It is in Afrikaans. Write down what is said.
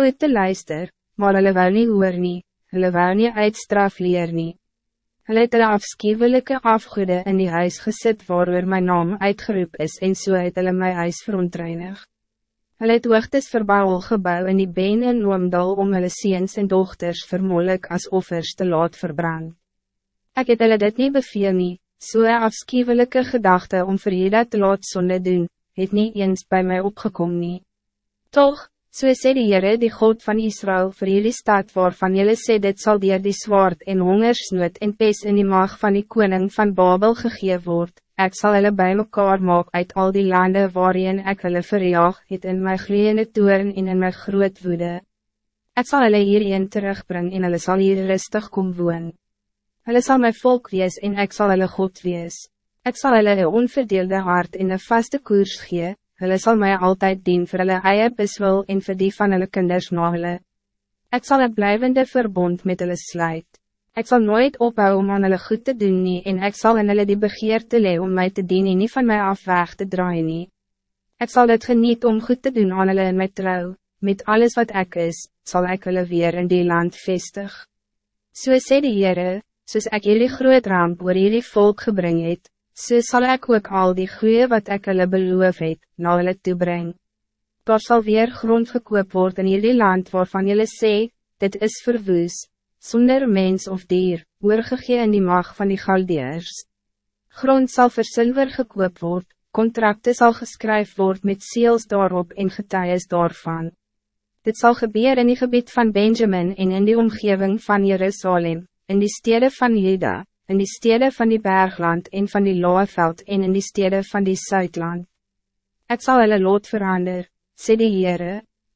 ooit te luister, maar hulle wou nie hoor nie, hulle wou nie uitstraf leer nie. Hulle het hulle afschuwelijke afgoede in die huis gesit waar mijn naam uitgeroep is en so het hulle my huis verontreinig. Hulle het hoogtes verbaal gebouw in die been en oomdal om hulle seens en dochters vermoedelijk als offers te laat verbrand. Ik het hulle dit niet beveel nie, so een afschuwelijke gedachte om vir jy te laat sonde doen, het niet eens bij mij opgekomen. nie. Toch, So sê die Heere die God van Israël vir jullie stad waarvan jullie sê dit sal dier die zwaard en hongersnood en pes in die maag van die koning van Babel gegee word, ek sal hulle by mekaar maak uit al die landen waarin ek hulle verjaag het in my gloeiende toeren en in my groot woede. Ek sal hulle hierheen terugbring en hulle sal hier rustig kom woon. Hulle sal my volk wees en ek sal hulle God wees. Ek sal hulle een onverdeelde hart en een vaste koers gee, hulle sal mij altijd dien voor hulle eie beswil en vir die van hulle kinders na hulle. Ek sal een blijvende verbond met hulle sluit. Ek sal nooit ophou om aan hulle goed te doen nie en ek sal in hulle die begeerte lee om mij te dien en nie van mij af weg te draaien nie. Ek sal het geniet om goed te doen aan hulle in my trouw, met alles wat ek is, zal ek hulle weer in die land vestig. So sê die Heere, soos ek jullie groot ramp oor jullie volk gebring het, so sal ek ook al die goeie wat ek hulle beloof het, na hulle toebreng. Daar sal weer grond gekoop word in jullie land waarvan jullie sê, dit is verwoes, zonder mens of dier, oorgegee in die mag van die Galdeers. Grond zal vir silver gekoop word, contracten zal geskryf word met seels daarop en getuies daarvan. Dit zal gebeuren in die gebied van Benjamin en in die omgeving van Jerusalem, in die steden van Juda, in die steden van die bergland en van die Loeveld en in die steden van die Zuidland. Het zal hulle lot verander, sê die Heere,